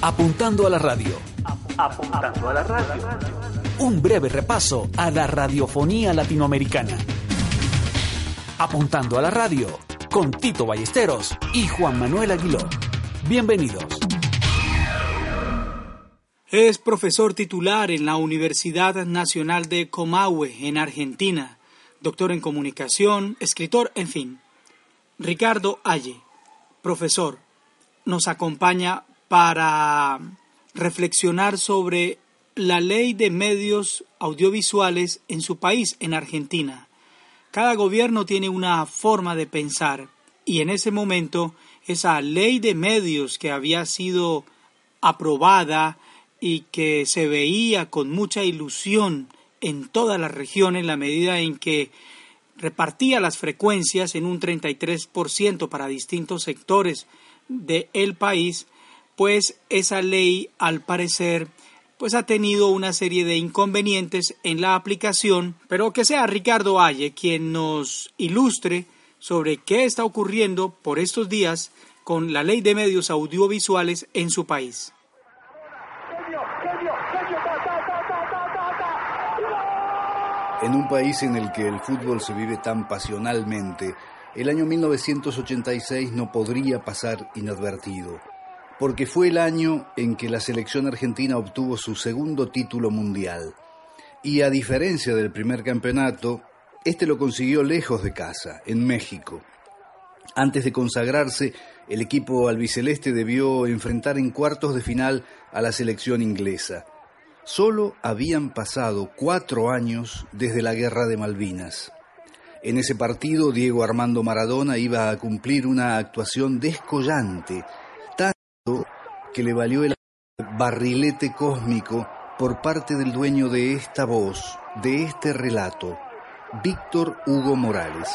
Apuntando a la radio. Apuntando a la radio. Un breve repaso a la radiofonía latinoamericana. Apuntando a la radio con Tito Ballesteros y Juan Manuel Aguiló. Bienvenidos. Es profesor titular en la Universidad Nacional de Comahue, en Argentina, doctor en comunicación, escritor, en fin. Ricardo Alle, profesor, nos acompaña para reflexionar sobre la ley de medios audiovisuales en su país, en Argentina. Cada gobierno tiene una forma de pensar y en ese momento esa ley de medios que había sido aprobada y que se veía con mucha ilusión en toda la región en la medida en que repartía las frecuencias en un 33% para distintos sectores del país, pues esa ley al parecer pues ha tenido una serie de inconvenientes en la aplicación, pero que sea Ricardo Valle quien nos ilustre sobre qué está ocurriendo por estos días con la ley de medios audiovisuales en su país. En un país en el que el fútbol se vive tan pasionalmente, el año 1986 no podría pasar inadvertido porque fue el año en que la selección argentina obtuvo su segundo título mundial. Y a diferencia del primer campeonato, este lo consiguió lejos de casa, en México. Antes de consagrarse, el equipo albiceleste debió enfrentar en cuartos de final a la selección inglesa. Solo habían pasado cuatro años desde la guerra de Malvinas. En ese partido, Diego Armando Maradona iba a cumplir una actuación descollante que le valió el barrilete cósmico por parte del dueño de esta voz, de este relato, Víctor Hugo Morales.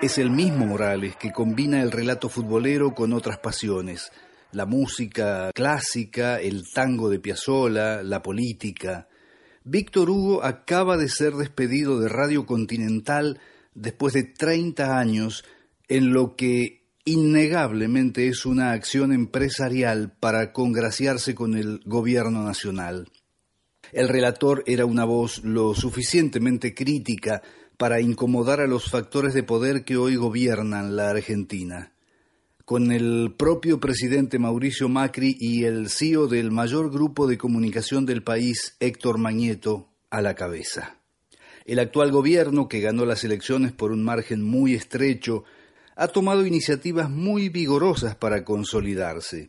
Es el mismo Morales que combina el relato futbolero con otras pasiones, la música clásica, el tango de Piazzolla, la política. Víctor Hugo acaba de ser despedido de Radio Continental después de 30 años en lo que innegablemente es una acción empresarial para congraciarse con el gobierno nacional. El relator era una voz lo suficientemente crítica para incomodar a los factores de poder que hoy gobiernan la Argentina con el propio presidente Mauricio Macri y el CEO del mayor grupo de comunicación del país, Héctor Magneto, a la cabeza. El actual gobierno, que ganó las elecciones por un margen muy estrecho, ha tomado iniciativas muy vigorosas para consolidarse.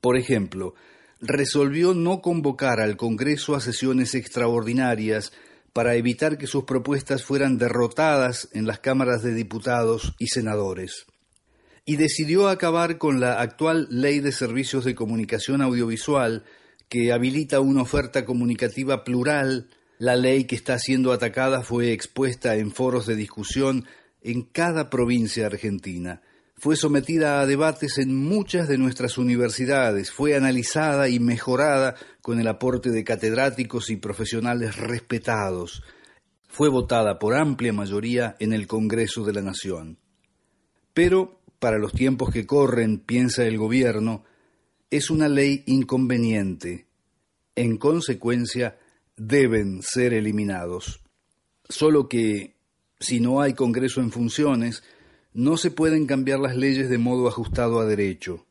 Por ejemplo, resolvió no convocar al Congreso a sesiones extraordinarias para evitar que sus propuestas fueran derrotadas en las cámaras de diputados y senadores y decidió acabar con la actual Ley de Servicios de Comunicación Audiovisual que habilita una oferta comunicativa plural. La ley que está siendo atacada fue expuesta en foros de discusión en cada provincia argentina. Fue sometida a debates en muchas de nuestras universidades, fue analizada y mejorada con el aporte de catedráticos y profesionales respetados. Fue votada por amplia mayoría en el Congreso de la Nación. Pero para los tiempos que corren, piensa el gobierno, es una ley inconveniente. En consecuencia, deben ser eliminados. Solo que, si no hay Congreso en funciones, no se pueden cambiar las leyes de modo ajustado a derecho.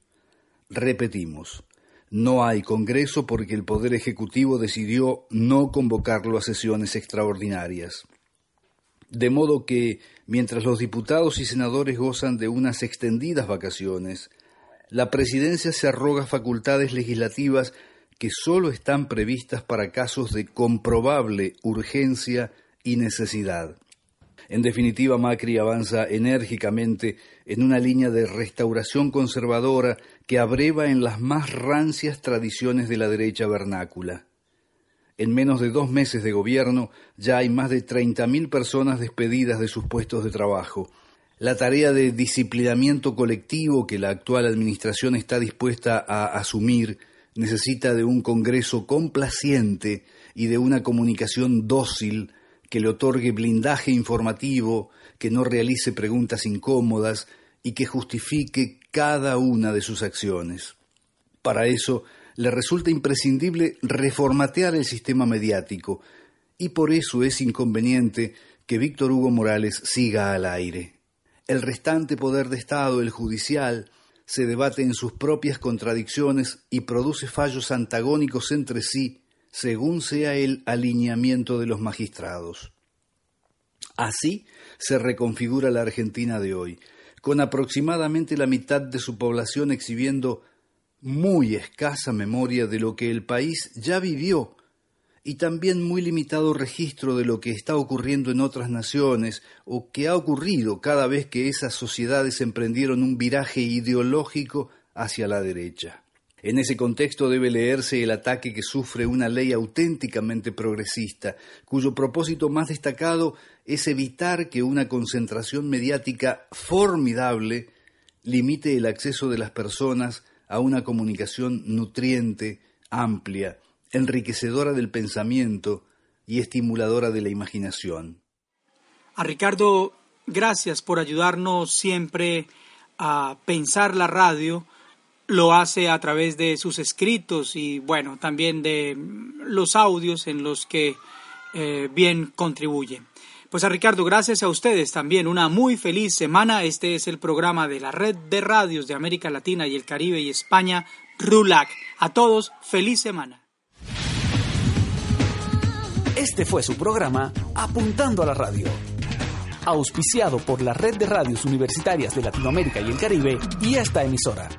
Repetimos, no hay Congreso porque el Poder Ejecutivo decidió no convocarlo a sesiones extraordinarias. De modo que, mientras los diputados y senadores gozan de unas extendidas vacaciones, la presidencia se arroga facultades legislativas que sólo están previstas para casos de comprobable urgencia y necesidad. En definitiva, Macri avanza enérgicamente en una línea de restauración conservadora que abreva en las más rancias tradiciones de la derecha vernácula. En menos de dos meses de gobierno ya hay más de 30.000 personas despedidas de sus puestos de trabajo. La tarea de disciplinamiento colectivo que la actual administración está dispuesta a asumir necesita de un Congreso complaciente y de una comunicación dócil que le otorgue blindaje informativo, que no realice preguntas incómodas y que justifique cada una de sus acciones. Para eso le resulta imprescindible reformatear el sistema mediático y por eso es inconveniente que Víctor Hugo Morales siga al aire. El restante poder de Estado, el judicial, se debate en sus propias contradicciones y produce fallos antagónicos entre sí según sea el alineamiento de los magistrados. Así se reconfigura la Argentina de hoy, con aproximadamente la mitad de su población exhibiendo muy escasa memoria de lo que el país ya vivió y también muy limitado registro de lo que está ocurriendo en otras naciones o que ha ocurrido cada vez que esas sociedades emprendieron un viraje ideológico hacia la derecha. En ese contexto debe leerse el ataque que sufre una ley auténticamente progresista, cuyo propósito más destacado es evitar que una concentración mediática formidable limite el acceso de las personas a una comunicación nutriente, amplia, enriquecedora del pensamiento y estimuladora de la imaginación. A Ricardo, gracias por ayudarnos siempre a pensar la radio. Lo hace a través de sus escritos y, bueno, también de los audios en los que eh, bien contribuye. Pues a Ricardo, gracias a ustedes también. Una muy feliz semana. Este es el programa de la Red de Radios de América Latina y el Caribe y España, RULAC. A todos, feliz semana. Este fue su programa Apuntando a la Radio, auspiciado por la Red de Radios Universitarias de Latinoamérica y el Caribe y esta emisora.